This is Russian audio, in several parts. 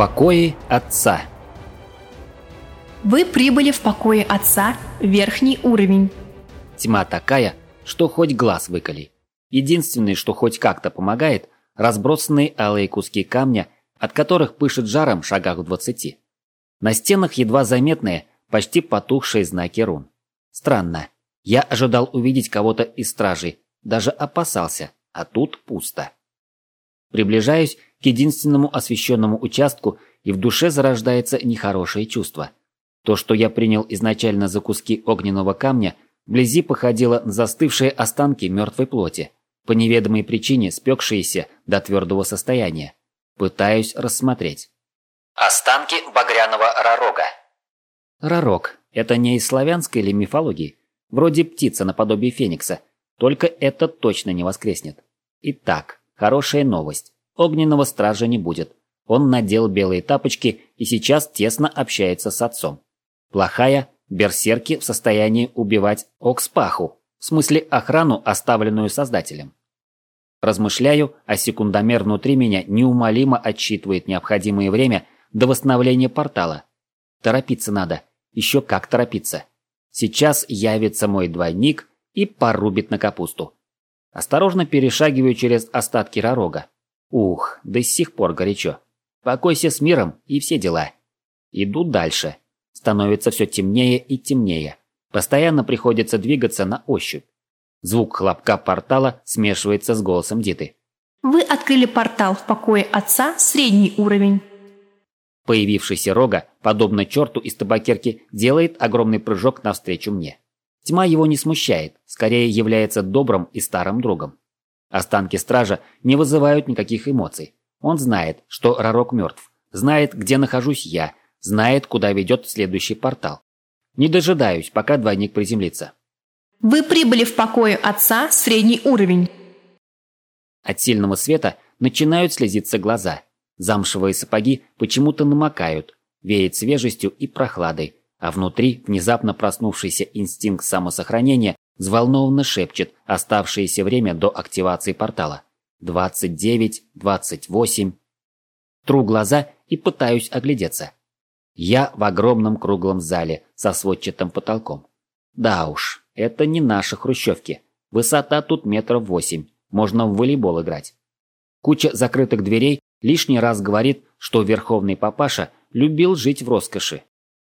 Покои отца. Вы прибыли в покое отца, верхний уровень. Тьма такая, что хоть глаз выколи. Единственное, что хоть как-то помогает, разбросанные алые куски камня, от которых пышет жаром в шагах в двадцати. На стенах едва заметные, почти потухшие знаки рун. Странно. Я ожидал увидеть кого-то из стражей, даже опасался, а тут пусто. Приближаюсь к единственному освещенному участку, и в душе зарождается нехорошее чувство. То, что я принял изначально за куски огненного камня, вблизи походило на застывшие останки мертвой плоти, по неведомой причине спекшиеся до твердого состояния. Пытаюсь рассмотреть. Останки багряного ророга. Ророг – это не из славянской или мифологии? Вроде птица наподобие феникса, только это точно не воскреснет. Итак, хорошая новость. Огненного стража не будет. Он надел белые тапочки и сейчас тесно общается с отцом. Плохая – берсерки в состоянии убивать Окспаху, в смысле охрану, оставленную создателем. Размышляю, а секундомер внутри меня неумолимо отсчитывает необходимое время до восстановления портала. Торопиться надо. Еще как торопиться. Сейчас явится мой двойник и порубит на капусту. Осторожно перешагиваю через остатки ророга. Ух, до сих пор горячо. Покойся с миром и все дела. Иду дальше. Становится все темнее и темнее. Постоянно приходится двигаться на ощупь. Звук хлопка портала смешивается с голосом Диты. Вы открыли портал в покое отца средний уровень. Появившийся Рога, подобно черту из табакерки, делает огромный прыжок навстречу мне. Тьма его не смущает, скорее является добрым и старым другом. Останки стража не вызывают никаких эмоций. Он знает, что Ророк мертв, знает, где нахожусь я, знает, куда ведет следующий портал. Не дожидаюсь, пока двойник приземлится. Вы прибыли в покое отца средний уровень. От сильного света начинают слезиться глаза. Замшевые сапоги почему-то намокают, веет свежестью и прохладой, а внутри внезапно проснувшийся инстинкт самосохранения взволнованно шепчет оставшееся время до активации портала. 29, 28. Тру глаза и пытаюсь оглядеться. Я в огромном круглом зале со сводчатым потолком. Да уж, это не наши хрущевки. Высота тут метров восемь, можно в волейбол играть. Куча закрытых дверей лишний раз говорит, что верховный папаша любил жить в роскоши.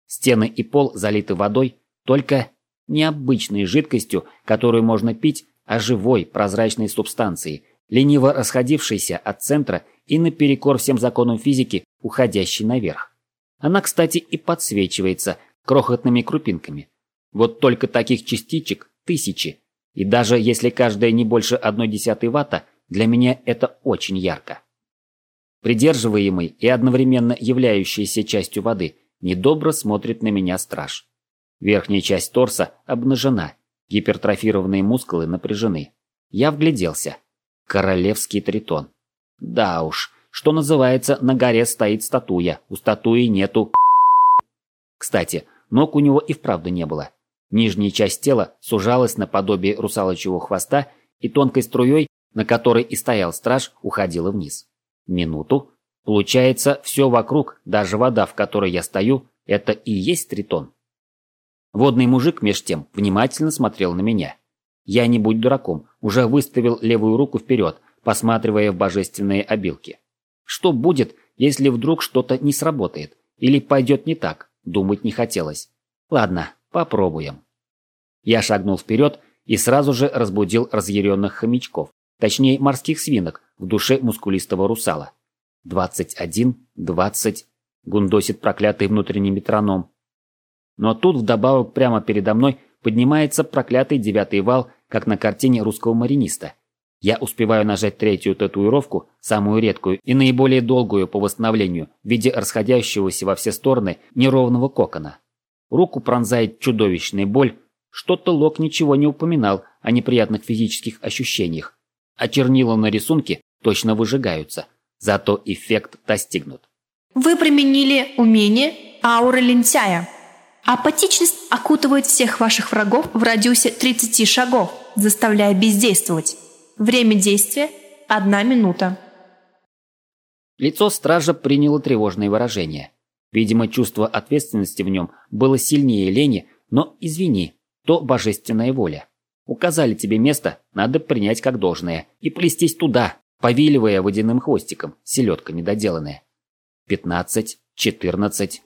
Стены и пол залиты водой, только не обычной жидкостью, которую можно пить, а живой прозрачной субстанцией, лениво расходившейся от центра и наперекор всем законам физики, уходящей наверх. Она, кстати, и подсвечивается крохотными крупинками. Вот только таких частичек тысячи. И даже если каждая не больше одной десятой ватта, для меня это очень ярко. Придерживаемый и одновременно являющийся частью воды, недобро смотрит на меня страж. Верхняя часть торса обнажена, гипертрофированные мускулы напряжены. Я вгляделся. Королевский тритон. Да уж, что называется, на горе стоит статуя, у статуи нету... Кстати, ног у него и вправду не было. Нижняя часть тела сужалась наподобие русалочьего хвоста и тонкой струей, на которой и стоял страж, уходила вниз. Минуту. Получается, все вокруг, даже вода, в которой я стою, это и есть тритон. Водный мужик меж тем внимательно смотрел на меня. Я, не будь дураком, уже выставил левую руку вперед, посматривая в божественные обилки. Что будет, если вдруг что-то не сработает? Или пойдет не так? Думать не хотелось. Ладно, попробуем. Я шагнул вперед и сразу же разбудил разъяренных хомячков, точнее морских свинок, в душе мускулистого русала. «Двадцать один, двадцать...» — гундосит проклятый внутренний метроном. Но тут вдобавок прямо передо мной поднимается проклятый девятый вал, как на картине русского мариниста. Я успеваю нажать третью татуировку, самую редкую и наиболее долгую по восстановлению, в виде расходящегося во все стороны неровного кокона. Руку пронзает чудовищная боль, что-то Лок ничего не упоминал о неприятных физических ощущениях, а чернила на рисунке точно выжигаются, зато эффект достигнут. Вы применили умение ауры лентяя. Апатичность окутывает всех ваших врагов в радиусе 30 шагов, заставляя бездействовать. Время действия – одна минута. Лицо стража приняло тревожное выражение. Видимо, чувство ответственности в нем было сильнее лени, но извини, то божественная воля. Указали тебе место, надо принять как должное и плестись туда, повиливая водяным хвостиком, селедка недоделанная. Пятнадцать, четырнадцать.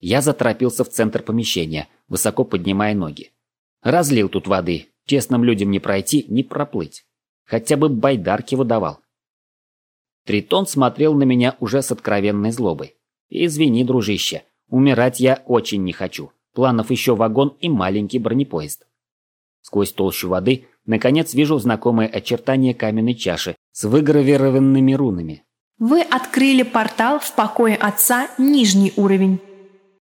Я заторопился в центр помещения, высоко поднимая ноги. Разлил тут воды, честным людям не пройти, не проплыть. Хотя бы байдарки выдавал. Тритон смотрел на меня уже с откровенной злобой. «Извини, дружище, умирать я очень не хочу. Планов еще вагон и маленький бронепоезд». Сквозь толщу воды, наконец, вижу знакомые очертания каменной чаши с выгравированными рунами. Вы открыли портал в покое отца нижний уровень.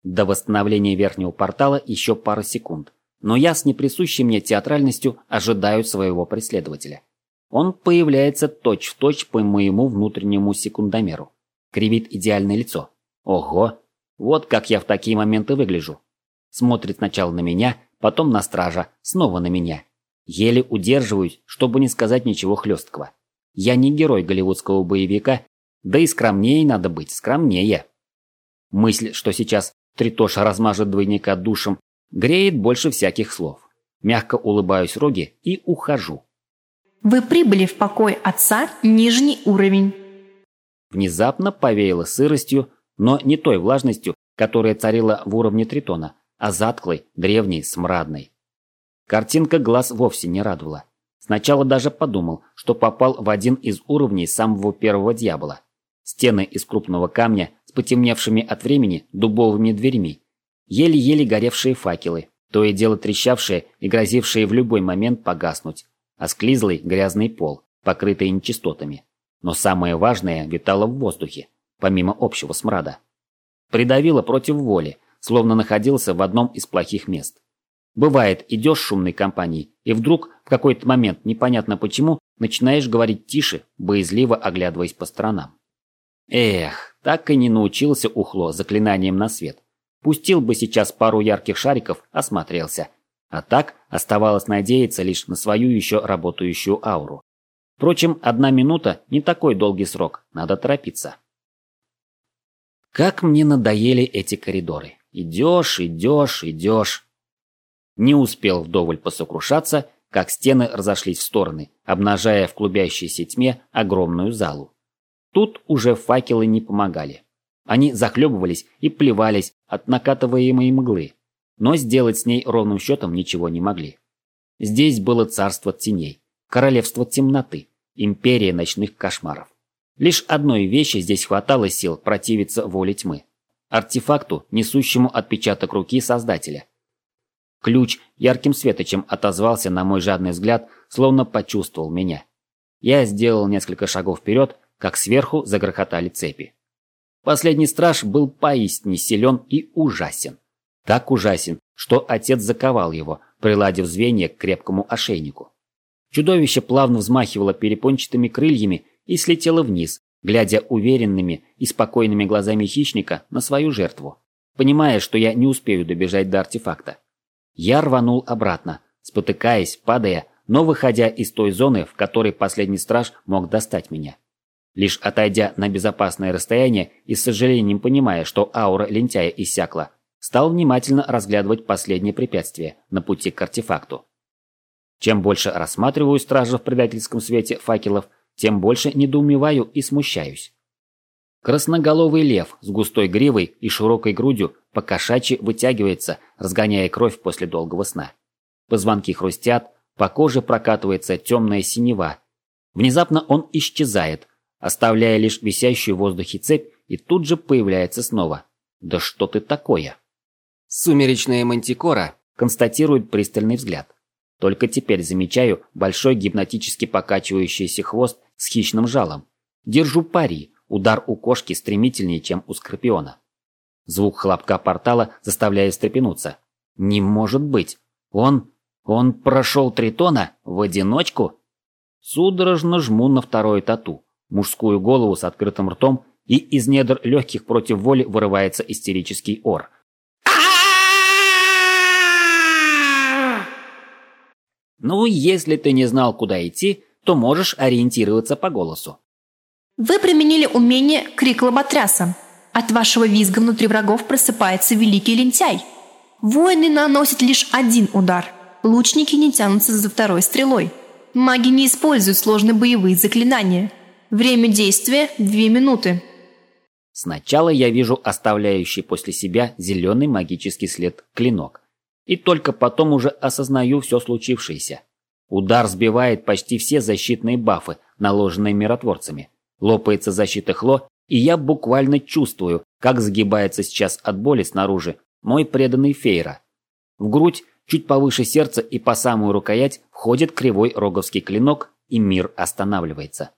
До восстановления верхнего портала еще пара секунд, но я с неприсущей мне театральностью ожидаю своего преследователя. Он появляется точь-в-точь точь по моему внутреннему секундомеру. Кривит идеальное лицо. Ого, вот как я в такие моменты выгляжу. Смотрит сначала на меня, потом на стража, снова на меня. Еле удерживаюсь, чтобы не сказать ничего хлесткого. Я не герой голливудского боевика, да и скромнее надо быть, скромнее. Мысль, что сейчас Тритоша размажет двойника душем, греет больше всяких слов. Мягко улыбаюсь Роге и ухожу. Вы прибыли в покой отца нижний уровень. Внезапно повеяло сыростью, но не той влажностью, которая царила в уровне Тритона, а затклой, древней, смрадной. Картинка глаз вовсе не радовала. Сначала даже подумал, что попал в один из уровней самого первого дьявола. Стены из крупного камня с потемневшими от времени дубовыми дверьми, еле-еле горевшие факелы, то и дело трещавшие и грозившие в любой момент погаснуть, а склизлый грязный пол, покрытый нечистотами. Но самое важное витало в воздухе, помимо общего смрада. Придавило против воли, словно находился в одном из плохих мест. Бывает, идешь шумной компанией, и вдруг в какой-то момент, непонятно почему, начинаешь говорить тише, боязливо оглядываясь по сторонам. Эх, так и не научился ухло заклинанием на свет. Пустил бы сейчас пару ярких шариков, осмотрелся. А так оставалось надеяться лишь на свою еще работающую ауру. Впрочем, одна минута не такой долгий срок, надо торопиться. Как мне надоели эти коридоры. Идешь, идешь, идешь. Не успел вдоволь посокрушаться, как стены разошлись в стороны, обнажая в клубящейся тьме огромную залу. Тут уже факелы не помогали. Они захлебывались и плевались от накатываемой мглы, но сделать с ней ровным счетом ничего не могли. Здесь было царство теней, королевство темноты, империя ночных кошмаров. Лишь одной вещи здесь хватало сил противиться воле тьмы. Артефакту, несущему отпечаток руки Создателя. Ключ ярким светочем отозвался на мой жадный взгляд, словно почувствовал меня. Я сделал несколько шагов вперед, как сверху загрохотали цепи. Последний страж был поистине силен и ужасен. Так ужасен, что отец заковал его, приладив звенья к крепкому ошейнику. Чудовище плавно взмахивало перепончатыми крыльями и слетело вниз, глядя уверенными и спокойными глазами хищника на свою жертву, понимая, что я не успею добежать до артефакта. Я рванул обратно, спотыкаясь, падая, но выходя из той зоны, в которой последний страж мог достать меня. Лишь отойдя на безопасное расстояние и с сожалением понимая, что аура лентяя иссякла, стал внимательно разглядывать последнее препятствие на пути к артефакту. Чем больше рассматриваю стража в предательском свете факелов, тем больше недоумеваю и смущаюсь. Красноголовый лев с густой гривой и широкой грудью покошачьи вытягивается, разгоняя кровь после долгого сна. Позвонки хрустят, по коже прокатывается темная синева. Внезапно он исчезает, оставляя лишь висящую в воздухе цепь, и тут же появляется снова. «Да что ты такое?» Сумеречная мантикора констатирует пристальный взгляд. Только теперь замечаю большой гипнотически покачивающийся хвост с хищным жалом. Держу пари, удар у кошки стремительнее, чем у скорпиона. Звук хлопка портала заставляет встрепенуться. Не может быть! Он... он прошел Тритона в одиночку? Судорожно жму на второе тату мужскую голову с открытым ртом, и из недр легких против воли вырывается истерический ор. Ну, если ты не знал, куда идти, то можешь ориентироваться по голосу. Вы применили умение крик лоботряса. От вашего визга внутри врагов просыпается великий лентяй. Воины наносят лишь один удар. Лучники не тянутся за второй стрелой. Маги не используют сложные боевые заклинания. Время действия – две минуты. Сначала я вижу оставляющий после себя зеленый магический след клинок. И только потом уже осознаю все случившееся. Удар сбивает почти все защитные бафы, наложенные миротворцами. Лопается защита Хло, и я буквально чувствую, как сгибается сейчас от боли снаружи мой преданный Фейра. В грудь, чуть повыше сердца и по самую рукоять, входит кривой роговский клинок, и мир останавливается.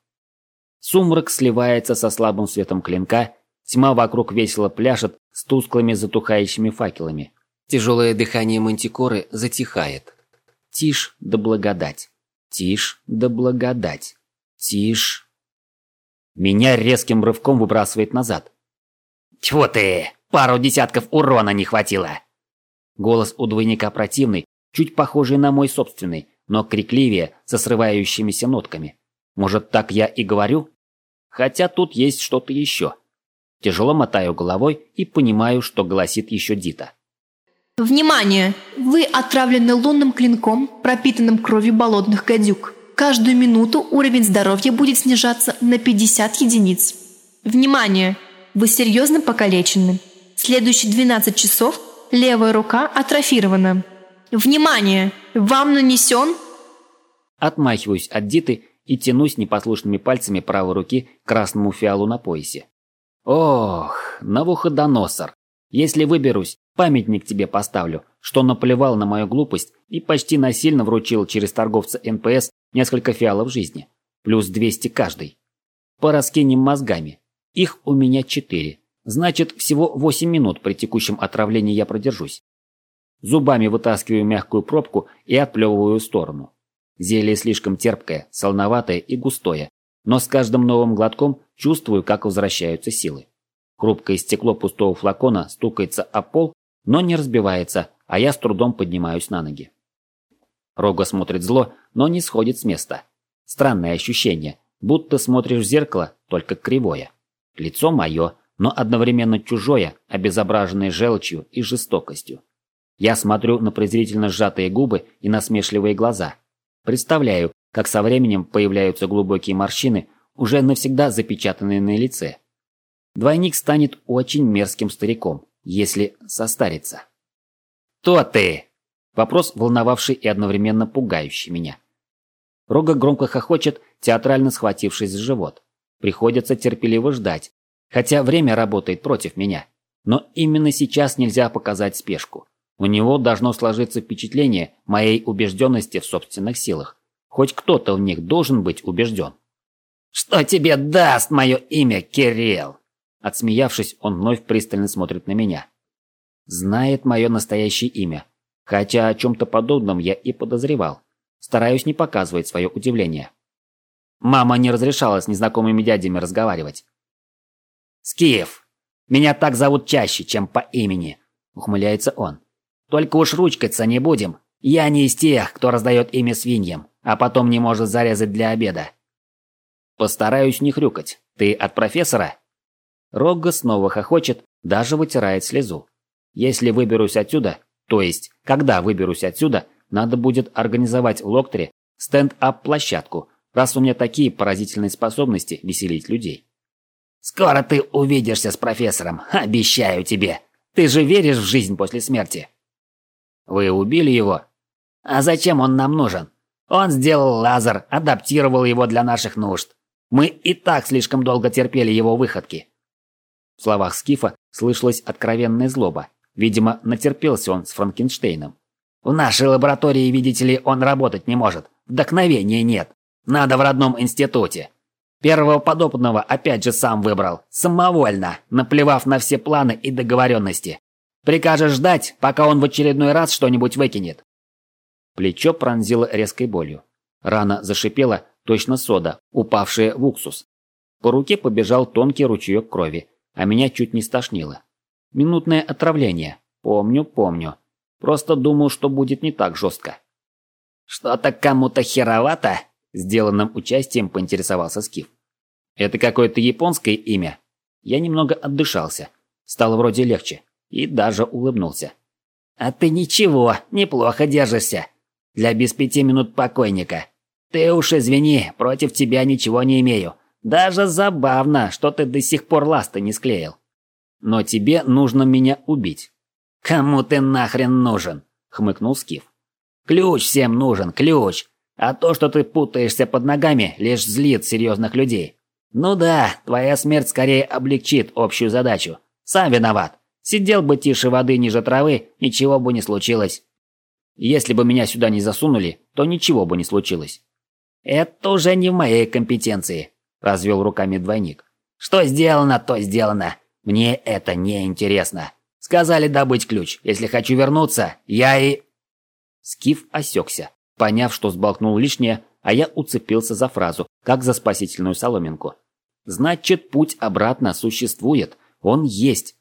Сумрак сливается со слабым светом клинка, тьма вокруг весело пляшет с тусклыми затухающими факелами. Тяжелое дыхание мантикоры затихает. Тишь да благодать. Тишь да благодать. Тишь. Меня резким рывком выбрасывает назад. «Тьфу ты! Пару десятков урона не хватило!» Голос у двойника противный, чуть похожий на мой собственный, но крикливее, со срывающимися нотками. Может, так я и говорю? Хотя тут есть что-то еще. Тяжело мотаю головой и понимаю, что гласит еще Дита. Внимание! Вы отравлены лунным клинком, пропитанным кровью болотных гадюк. Каждую минуту уровень здоровья будет снижаться на 50 единиц. Внимание! Вы серьезно покалечены. Следующие 12 часов левая рука атрофирована. Внимание! Вам нанесен... Отмахиваюсь от Диты и тянусь непослушными пальцами правой руки к красному фиалу на поясе. Ох, Навуходоносор, если выберусь, памятник тебе поставлю, что наплевал на мою глупость и почти насильно вручил через торговца НПС несколько фиалов жизни. Плюс 200 каждый. Пораскинем мозгами. Их у меня четыре. Значит, всего 8 минут при текущем отравлении я продержусь. Зубами вытаскиваю мягкую пробку и отплевываю в сторону. Зелье слишком терпкое, солоноватое и густое, но с каждым новым глотком чувствую, как возвращаются силы. Хрупкое стекло пустого флакона стукается о пол, но не разбивается, а я с трудом поднимаюсь на ноги. Рога смотрит зло, но не сходит с места. Странное ощущение, будто смотришь в зеркало, только кривое. Лицо мое, но одновременно чужое, обезображенное желчью и жестокостью. Я смотрю на презрительно сжатые губы и насмешливые глаза. Представляю, как со временем появляются глубокие морщины, уже навсегда запечатанные на лице. Двойник станет очень мерзким стариком, если состарится. «Кто ты?» Вопрос, волновавший и одновременно пугающий меня. Рога громко хохочет, театрально схватившись за живот. Приходится терпеливо ждать, хотя время работает против меня. Но именно сейчас нельзя показать спешку. У него должно сложиться впечатление моей убежденности в собственных силах. Хоть кто-то в них должен быть убежден. «Что тебе даст мое имя, Кирилл?» Отсмеявшись, он вновь пристально смотрит на меня. Знает мое настоящее имя. Хотя о чем-то подобном я и подозревал. Стараюсь не показывать свое удивление. Мама не разрешала с незнакомыми дядями разговаривать. «Скиф! Меня так зовут чаще, чем по имени!» – ухмыляется он. «Только уж ручкаться не будем. Я не из тех, кто раздает имя свиньям, а потом не может зарезать для обеда». «Постараюсь не хрюкать. Ты от профессора?» Рогга снова хохочет, даже вытирает слезу. Если выберусь отсюда, то есть, когда выберусь отсюда, надо будет организовать в Локтере стенд-ап-площадку, раз у меня такие поразительные способности веселить людей. «Скоро ты увидишься с профессором, обещаю тебе. Ты же веришь в жизнь после смерти?» «Вы убили его?» «А зачем он нам нужен? Он сделал лазер, адаптировал его для наших нужд. Мы и так слишком долго терпели его выходки. В словах Скифа слышалась откровенная злоба. Видимо, натерпелся он с Франкенштейном. «В нашей лаборатории, видите ли, он работать не может. Вдохновения нет. Надо в родном институте. Первого подопытного опять же сам выбрал. Самовольно, наплевав на все планы и договоренности. Прикажешь ждать, пока он в очередной раз что-нибудь выкинет». Плечо пронзило резкой болью. Рана зашипела, точно сода, упавшая в уксус. По руке побежал тонкий ручеек крови а меня чуть не стошнило. Минутное отравление. Помню, помню. Просто думал, что будет не так жестко. «Что-то кому-то херовато?» Сделанным участием поинтересовался Скиф. Это какое-то японское имя? Я немного отдышался. Стало вроде легче. И даже улыбнулся. А ты ничего, неплохо держишься. Для без пяти минут покойника. Ты уж извини, против тебя ничего не имею. Даже забавно, что ты до сих пор ласты не склеил. Но тебе нужно меня убить. Кому ты нахрен нужен? Хмыкнул Скиф. Ключ всем нужен, ключ. А то, что ты путаешься под ногами, лишь злит серьезных людей. Ну да, твоя смерть скорее облегчит общую задачу. Сам виноват. Сидел бы тише воды ниже травы, ничего бы не случилось. Если бы меня сюда не засунули, то ничего бы не случилось. Это уже не в моей компетенции, развел руками двойник. Что сделано, то сделано. Мне это не интересно. Сказали добыть ключ. Если хочу вернуться, я и Скиф осекся, поняв, что сболтнул лишнее, а я уцепился за фразу, как за спасительную соломинку. Значит, путь обратно существует. Он есть.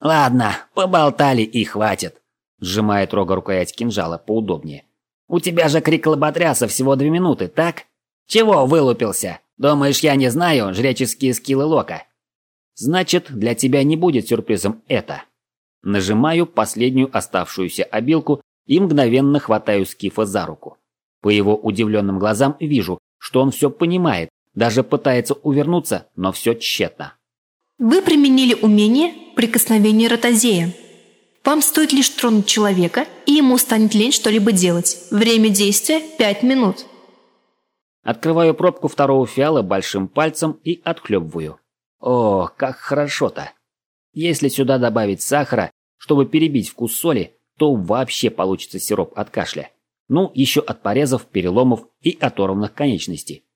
Ладно, поболтали и хватит. Сжимает рога рукоять кинжала поудобнее. У тебя же крик лоботряса всего две минуты, так? Чего вылупился? Думаешь, я не знаю жреческие скиллы Лока? Значит, для тебя не будет сюрпризом это. Нажимаю последнюю оставшуюся обилку и мгновенно хватаю Скифа за руку. По его удивленным глазам вижу, что он все понимает, даже пытается увернуться, но все тщетно. Вы применили умение прикосновения ротозея. Вам стоит лишь тронуть человека, и ему станет лень что-либо делать. Время действия – 5 минут. Открываю пробку второго фиала большим пальцем и отхлебываю. О, как хорошо-то! Если сюда добавить сахара, чтобы перебить вкус соли, то вообще получится сироп от кашля. Ну, еще от порезов, переломов и оторванных конечностей.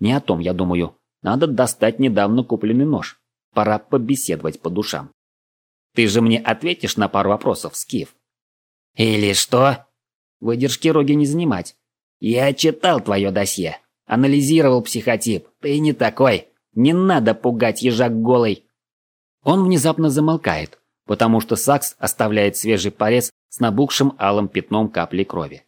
Не о том, я думаю. Надо достать недавно купленный нож. Пора побеседовать по душам. Ты же мне ответишь на пару вопросов, Скиф. Или что? Выдержки Роги не занимать. Я читал твое досье. Анализировал психотип. Ты не такой. Не надо пугать ежак голый. Он внезапно замолкает, потому что Сакс оставляет свежий порез с набухшим алым пятном капли крови.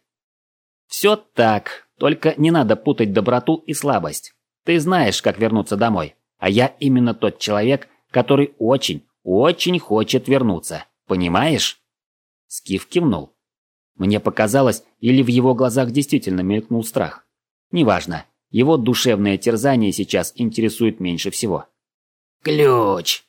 Все так, только не надо путать доброту и слабость. Ты знаешь, как вернуться домой, а я именно тот человек, который очень, очень хочет вернуться. Понимаешь? Скиф кивнул. Мне показалось, или в его глазах действительно мелькнул страх. Неважно, его душевное терзание сейчас интересует меньше всего. «Ключ!»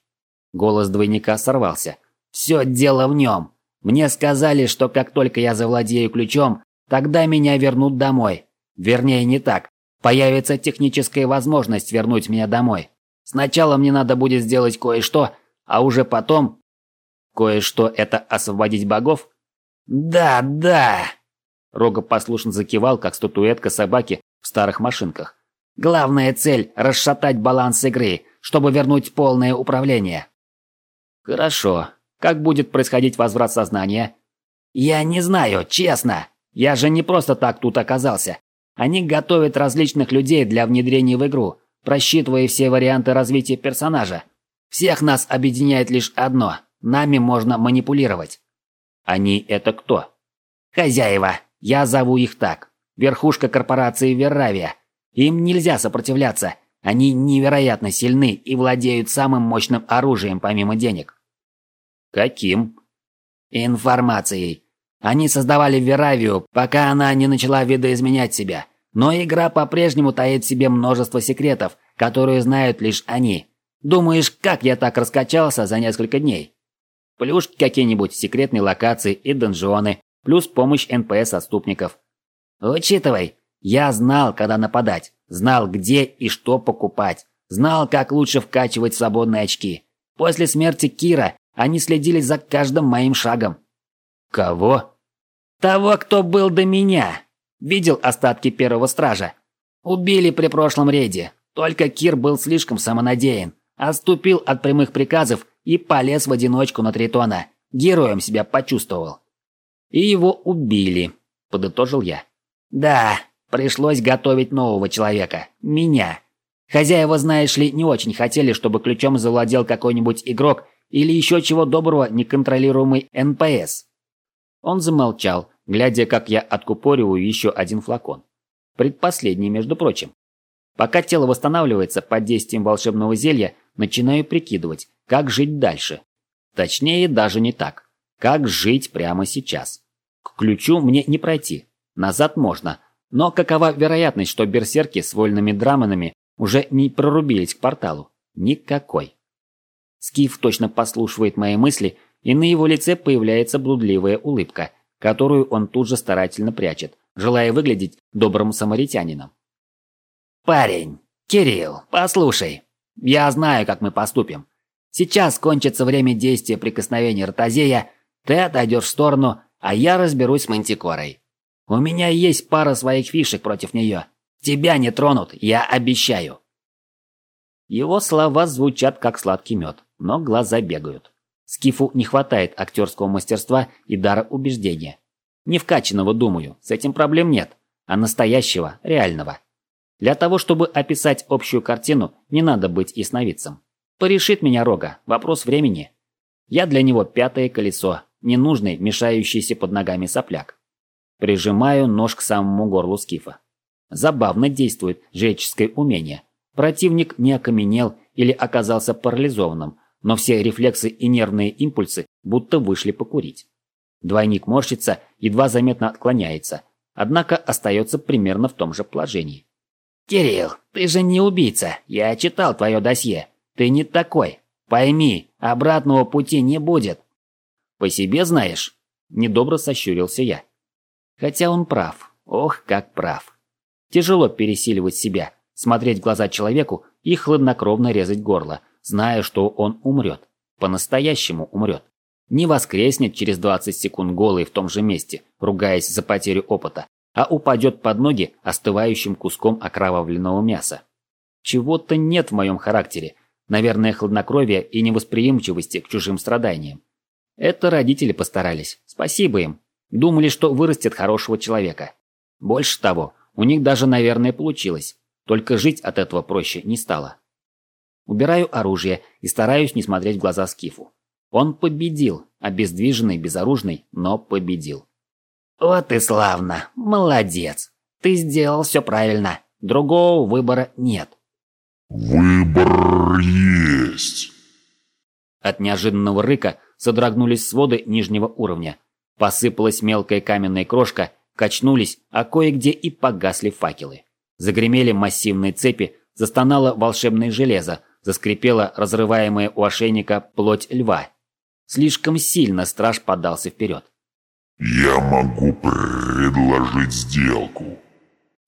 Голос двойника сорвался. «Все дело в нем. Мне сказали, что как только я завладею ключом, тогда меня вернут домой. Вернее, не так. Появится техническая возможность вернуть меня домой. Сначала мне надо будет сделать кое-что, а уже потом... Кое-что это освободить богов? Да, да. Рога послушно закивал, как статуэтка собаки в старых машинках. Главная цель – расшатать баланс игры, чтобы вернуть полное управление. Хорошо. Как будет происходить возврат сознания? Я не знаю, честно. Я же не просто так тут оказался. Они готовят различных людей для внедрения в игру, просчитывая все варианты развития персонажа. Всех нас объединяет лишь одно – нами можно манипулировать. Они это кто? Хозяева. Я зову их так. Верхушка корпорации Верравия. Им нельзя сопротивляться. Они невероятно сильны и владеют самым мощным оружием помимо денег. Каким? Информацией. Они создавали Веравию, пока она не начала видоизменять себя. Но игра по-прежнему таит в себе множество секретов, которые знают лишь они. Думаешь, как я так раскачался за несколько дней? Плюшки какие-нибудь, секретные локации и донжоны, плюс помощь НПС-отступников. Учитывай, я знал, когда нападать, знал, где и что покупать, знал, как лучше вкачивать свободные очки. После смерти Кира они следили за каждым моим шагом. Кого? Того, кто был до меня. Видел остатки первого стража. Убили при прошлом рейде. Только Кир был слишком самонадеян. Отступил от прямых приказов и полез в одиночку на Тритона. Героем себя почувствовал. И его убили, подытожил я. Да, пришлось готовить нового человека. Меня. Хозяева, знаешь ли, не очень хотели, чтобы ключом завладел какой-нибудь игрок или еще чего доброго неконтролируемый НПС. Он замолчал, глядя, как я откупориваю еще один флакон. Предпоследний, между прочим. Пока тело восстанавливается под действием волшебного зелья, начинаю прикидывать, как жить дальше. Точнее, даже не так. Как жить прямо сейчас. К ключу мне не пройти. Назад можно. Но какова вероятность, что берсерки с вольными драманами уже не прорубились к порталу? Никакой. Скиф точно послушивает мои мысли, и на его лице появляется блудливая улыбка, которую он тут же старательно прячет, желая выглядеть добрым самаритянином. «Парень, Кирилл, послушай, я знаю, как мы поступим. Сейчас кончится время действия прикосновения ротозея, ты отойдешь в сторону, а я разберусь с мантикорой. У меня есть пара своих фишек против нее. Тебя не тронут, я обещаю». Его слова звучат как сладкий мед, но глаза бегают. Скифу не хватает актерского мастерства и дара убеждения. Не вкачанного, думаю, с этим проблем нет, а настоящего, реального. Для того, чтобы описать общую картину, не надо быть ясновидцем. Порешит меня рога, вопрос времени. Я для него пятое колесо, ненужный, мешающийся под ногами сопляк. Прижимаю нож к самому горлу скифа. Забавно действует жреческое умение. Противник не окаменел или оказался парализованным, но все рефлексы и нервные импульсы будто вышли покурить. Двойник морщится, едва заметно отклоняется, однако остается примерно в том же положении. «Кирилл, ты же не убийца, я читал твое досье. Ты не такой. Пойми, обратного пути не будет». «По себе знаешь?» – недобро сощурился я. Хотя он прав, ох, как прав. Тяжело пересиливать себя, смотреть в глаза человеку и хладнокровно резать горло, зная, что он умрет. По-настоящему умрет. Не воскреснет через 20 секунд голый в том же месте, ругаясь за потерю опыта, а упадет под ноги остывающим куском окровавленного мяса. Чего-то нет в моем характере, наверное, хладнокровия и невосприимчивости к чужим страданиям. Это родители постарались, спасибо им. Думали, что вырастет хорошего человека. Больше того, у них даже, наверное, получилось. Только жить от этого проще не стало. Убираю оружие и стараюсь не смотреть в глаза Скифу. Он победил, обездвиженный, безоружный, но победил. «Вот и славно! Молодец! Ты сделал все правильно. Другого выбора нет». «Выбор есть!» От неожиданного рыка содрогнулись своды нижнего уровня. Посыпалась мелкая каменная крошка, качнулись, а кое-где и погасли факелы. Загремели массивные цепи, застонало волшебное железо, заскрипела разрываемая у ошейника плоть льва. Слишком сильно страж подался вперед. «Я могу предложить сделку».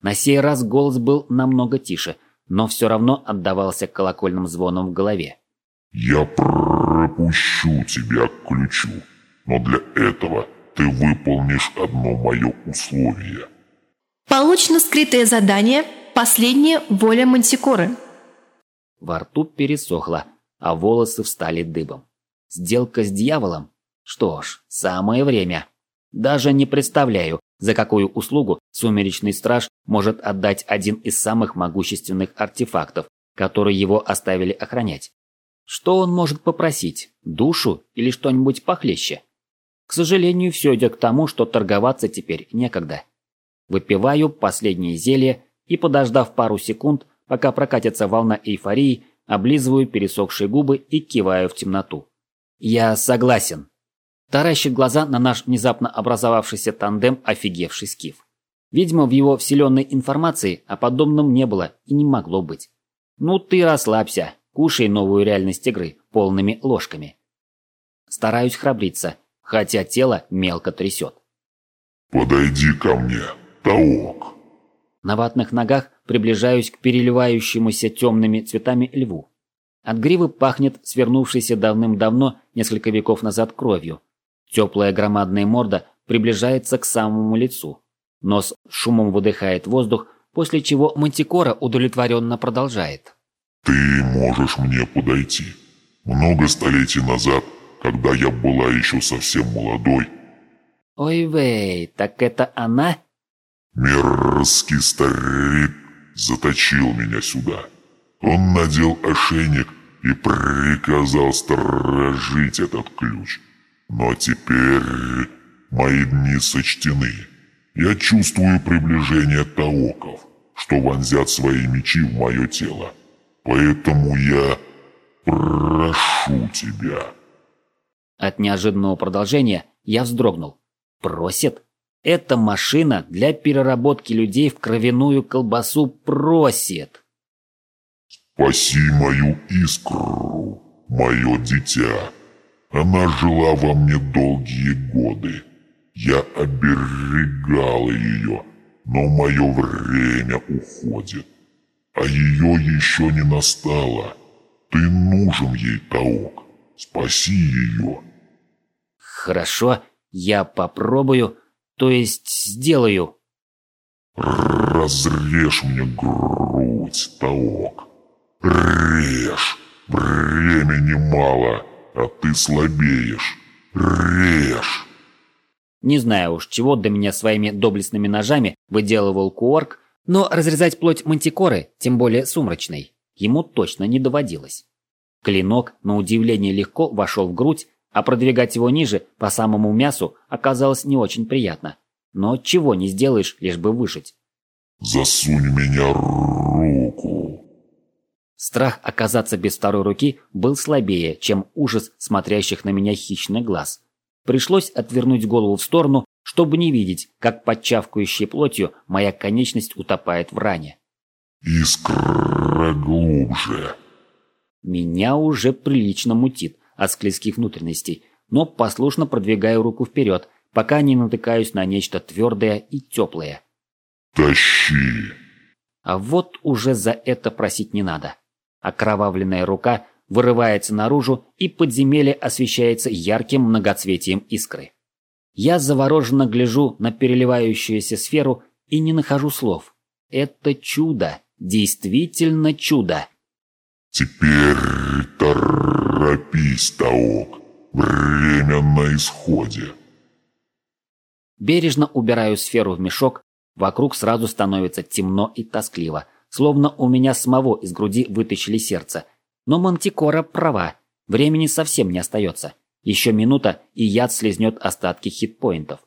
На сей раз голос был намного тише, но все равно отдавался колокольным звоном в голове. «Я пропущу тебя к ключу, но для этого ты выполнишь одно мое условие». Получено скрытое задание «Последняя воля Мантикоры». Во рту пересохло, а волосы встали дыбом. Сделка с дьяволом? Что ж, самое время. Даже не представляю, за какую услугу сумеречный страж может отдать один из самых могущественных артефактов, которые его оставили охранять. Что он может попросить? Душу или что-нибудь похлеще? К сожалению, все идет к тому, что торговаться теперь некогда. Выпиваю последнее зелье и, подождав пару секунд, пока прокатится волна эйфории, облизываю пересохшие губы и киваю в темноту. Я согласен. Таращит глаза на наш внезапно образовавшийся тандем офигевший скиф. Видимо, в его вселенной информации о подобном не было и не могло быть. Ну ты расслабься, кушай новую реальность игры полными ложками. Стараюсь храбриться, хотя тело мелко трясет. «Подойди ко мне, Таок!» На ватных ногах приближаюсь к переливающемуся темными цветами льву. От гривы пахнет свернувшейся давным-давно, несколько веков назад, кровью, Теплая громадная морда приближается к самому лицу. Нос шумом выдыхает воздух, после чего Мантикора удовлетворенно продолжает. «Ты можешь мне подойти. Много столетий назад, когда я была еще совсем молодой...» «Ой, вей, так это она?» «Мерзкий старик заточил меня сюда. Он надел ошейник и приказал сторожить этот ключ». Но теперь мои дни сочтены. Я чувствую приближение таоков. что вонзят свои мечи в мое тело. Поэтому я прошу тебя». От неожиданного продолжения я вздрогнул. «Просит?» Эта машина для переработки людей в кровяную колбасу просит. «Спаси мою искру, мое дитя. Она жила во мне долгие годы. Я оберегал ее, но мое время уходит. А ее еще не настало. Ты нужен ей, Таок. Спаси ее». «Хорошо, я попробую». То есть сделаю. Разрежь мне грудь, Таок. Режь. Времени мало, а ты слабеешь. Режь. Не знаю уж, чего до меня своими доблестными ножами выделывал Куорк, но разрезать плоть мантикоры, тем более сумрачной, ему точно не доводилось. Клинок, на удивление, легко вошел в грудь, а продвигать его ниже, по самому мясу, оказалось не очень приятно. Но чего не сделаешь, лишь бы выжить. «Засунь меня руку!» Страх оказаться без второй руки был слабее, чем ужас смотрящих на меня хищных глаз. Пришлось отвернуть голову в сторону, чтобы не видеть, как под чавкающей плотью моя конечность утопает в ране. «Искра глубже!» Меня уже прилично мутит от склизких внутренностей, но послушно продвигаю руку вперед, пока не натыкаюсь на нечто твердое и теплое. «Тащи!» А вот уже за это просить не надо. Окровавленная рука вырывается наружу, и подземелье освещается ярким многоцветием искры. Я завороженно гляжу на переливающуюся сферу и не нахожу слов. Это чудо, действительно чудо. «Теперь торопись, Таок, время на исходе». Бережно убираю сферу в мешок, вокруг сразу становится темно и тоскливо, словно у меня самого из груди вытащили сердце. Но Мантикора права, времени совсем не остается. Еще минута, и яд слезнет остатки хитпоинтов.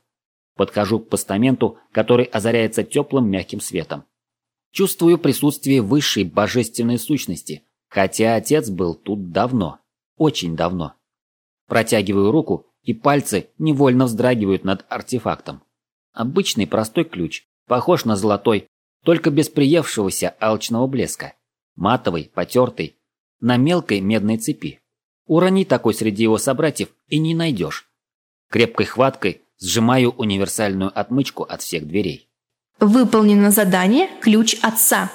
Подхожу к постаменту, который озаряется теплым мягким светом. Чувствую присутствие высшей божественной сущности, хотя отец был тут давно, очень давно. Протягиваю руку и пальцы невольно вздрагивают над артефактом. Обычный простой ключ, похож на золотой, только без приевшегося алчного блеска. Матовый, потертый, на мелкой медной цепи. Урони такой среди его собратьев и не найдешь. Крепкой хваткой сжимаю универсальную отмычку от всех дверей. Выполнено задание «Ключ отца».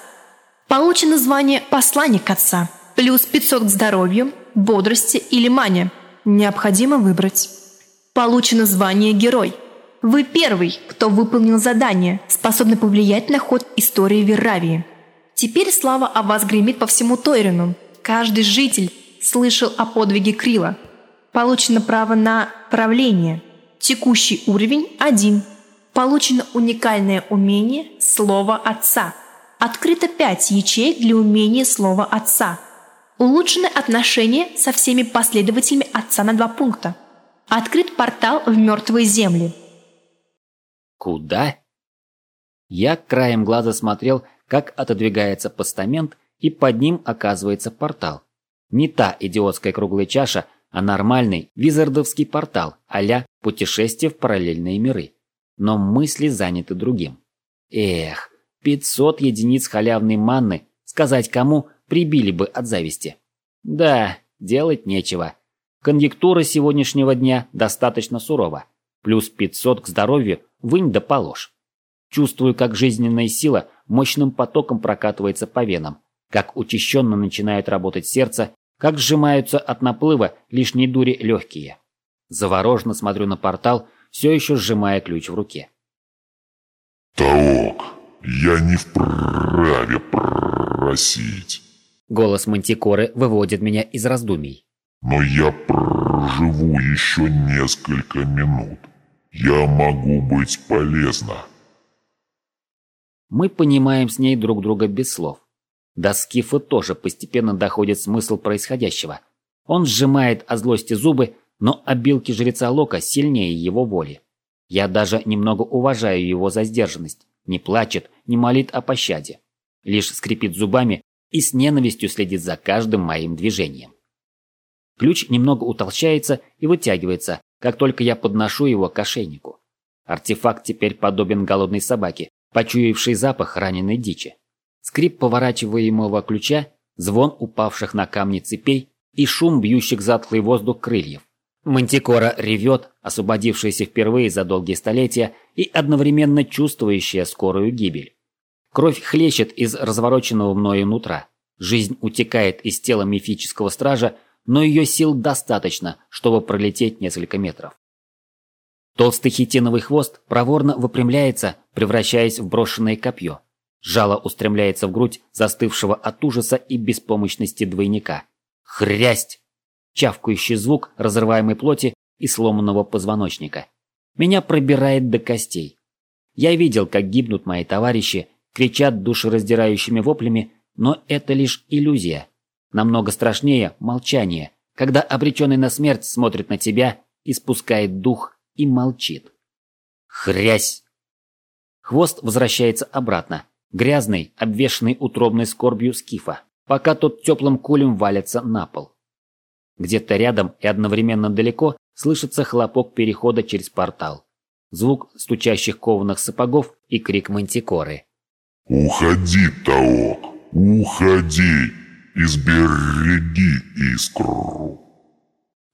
Получено звание «Посланник отца». Плюс 500 к здоровью, бодрости или мане. Необходимо выбрать. Получено звание «Герой». Вы первый, кто выполнил задание, способный повлиять на ход истории Верравии. Теперь слава о вас гремит по всему Тойрину. Каждый житель слышал о подвиге Крила. Получено право на правление. Текущий уровень – 1. Получено уникальное умение «Слово Отца». Открыто 5 ячеек для умения «Слово Отца». Улучшены отношения со всеми последователями Отца на два пункта – Открыт портал в мертвые земли. Куда? Я краем глаза смотрел, как отодвигается постамент, и под ним оказывается портал. Не та идиотская круглая чаша, а нормальный визардовский портал а путешествие в параллельные миры. Но мысли заняты другим. Эх, 500 единиц халявной манны, сказать кому, прибили бы от зависти. Да, делать нечего. Конъюнктура сегодняшнего дня достаточно сурова. Плюс 500 к здоровью вынь да положь. Чувствую, как жизненная сила мощным потоком прокатывается по венам, как учащенно начинает работать сердце, как сжимаются от наплыва лишней дури легкие. Завороженно смотрю на портал, все еще сжимая ключ в руке. «Таок, я не вправе просить». Голос Мантикоры выводит меня из раздумий. Но я проживу еще несколько минут. Я могу быть полезна. Мы понимаем с ней друг друга без слов. До Скифа тоже постепенно доходит смысл происходящего. Он сжимает от злости зубы, но обилки жреца Лока сильнее его воли. Я даже немного уважаю его за сдержанность. Не плачет, не молит о пощаде. лишь скрипит зубами и с ненавистью следит за каждым моим движением. Ключ немного утолщается и вытягивается, как только я подношу его к ошейнику. Артефакт теперь подобен голодной собаке, почуявшей запах раненой дичи. Скрип поворачиваемого ключа, звон упавших на камни цепей и шум бьющих затхлый воздух крыльев. Мантикора ревет, освободившаяся впервые за долгие столетия и одновременно чувствующая скорую гибель. Кровь хлещет из развороченного мною нутра. Жизнь утекает из тела мифического стража, но ее сил достаточно, чтобы пролететь несколько метров. Толстый хитиновый хвост проворно выпрямляется, превращаясь в брошенное копье. Жало устремляется в грудь застывшего от ужаса и беспомощности двойника. Хрясть! чавкающий звук разрываемой плоти и сломанного позвоночника. Меня пробирает до костей. Я видел, как гибнут мои товарищи, кричат душераздирающими воплями, но это лишь иллюзия. Намного страшнее молчание, когда обреченный на смерть смотрит на тебя, испускает дух и молчит. Хрясь! Хвост возвращается обратно, грязный, обвешанный утробной скорбью скифа, пока тот теплым кулем валится на пол. Где-то рядом и одновременно далеко слышится хлопок перехода через портал. Звук стучащих кованых сапогов и крик мантикоры. «Уходи, Таок, уходи, избереги искру!»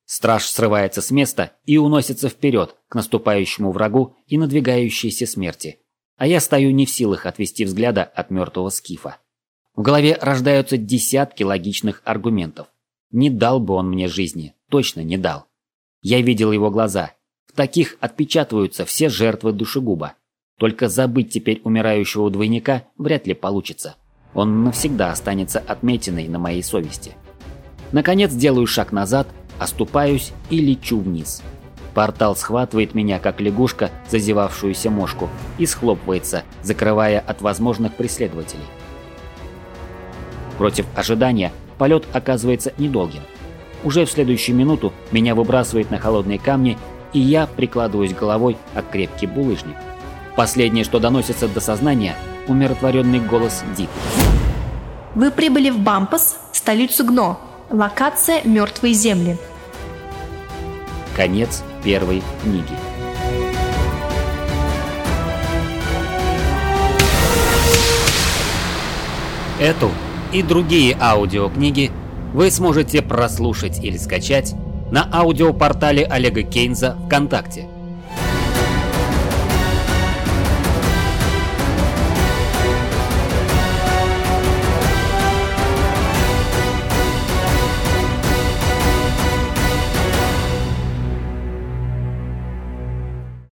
Страж срывается с места и уносится вперед к наступающему врагу и надвигающейся смерти. А я стою не в силах отвести взгляда от мертвого скифа. В голове рождаются десятки логичных аргументов. Не дал бы он мне жизни, точно не дал. Я видел его глаза. В таких отпечатываются все жертвы душегуба. Только забыть теперь умирающего двойника вряд ли получится. Он навсегда останется отметиной на моей совести. Наконец делаю шаг назад, оступаюсь и лечу вниз. Портал схватывает меня, как лягушка, зазевавшуюся мошку, и схлопывается, закрывая от возможных преследователей. Против ожидания полет оказывается недолгим. Уже в следующую минуту меня выбрасывает на холодные камни, и я прикладываюсь головой о крепкий булыжник. Последнее, что доносится до сознания – умиротворенный голос Дит. Вы прибыли в Бампас, столицу Гно. Локация «Мертвые земли». Конец первой книги. Эту и другие аудиокниги вы сможете прослушать или скачать на аудиопортале Олега Кейнза ВКонтакте –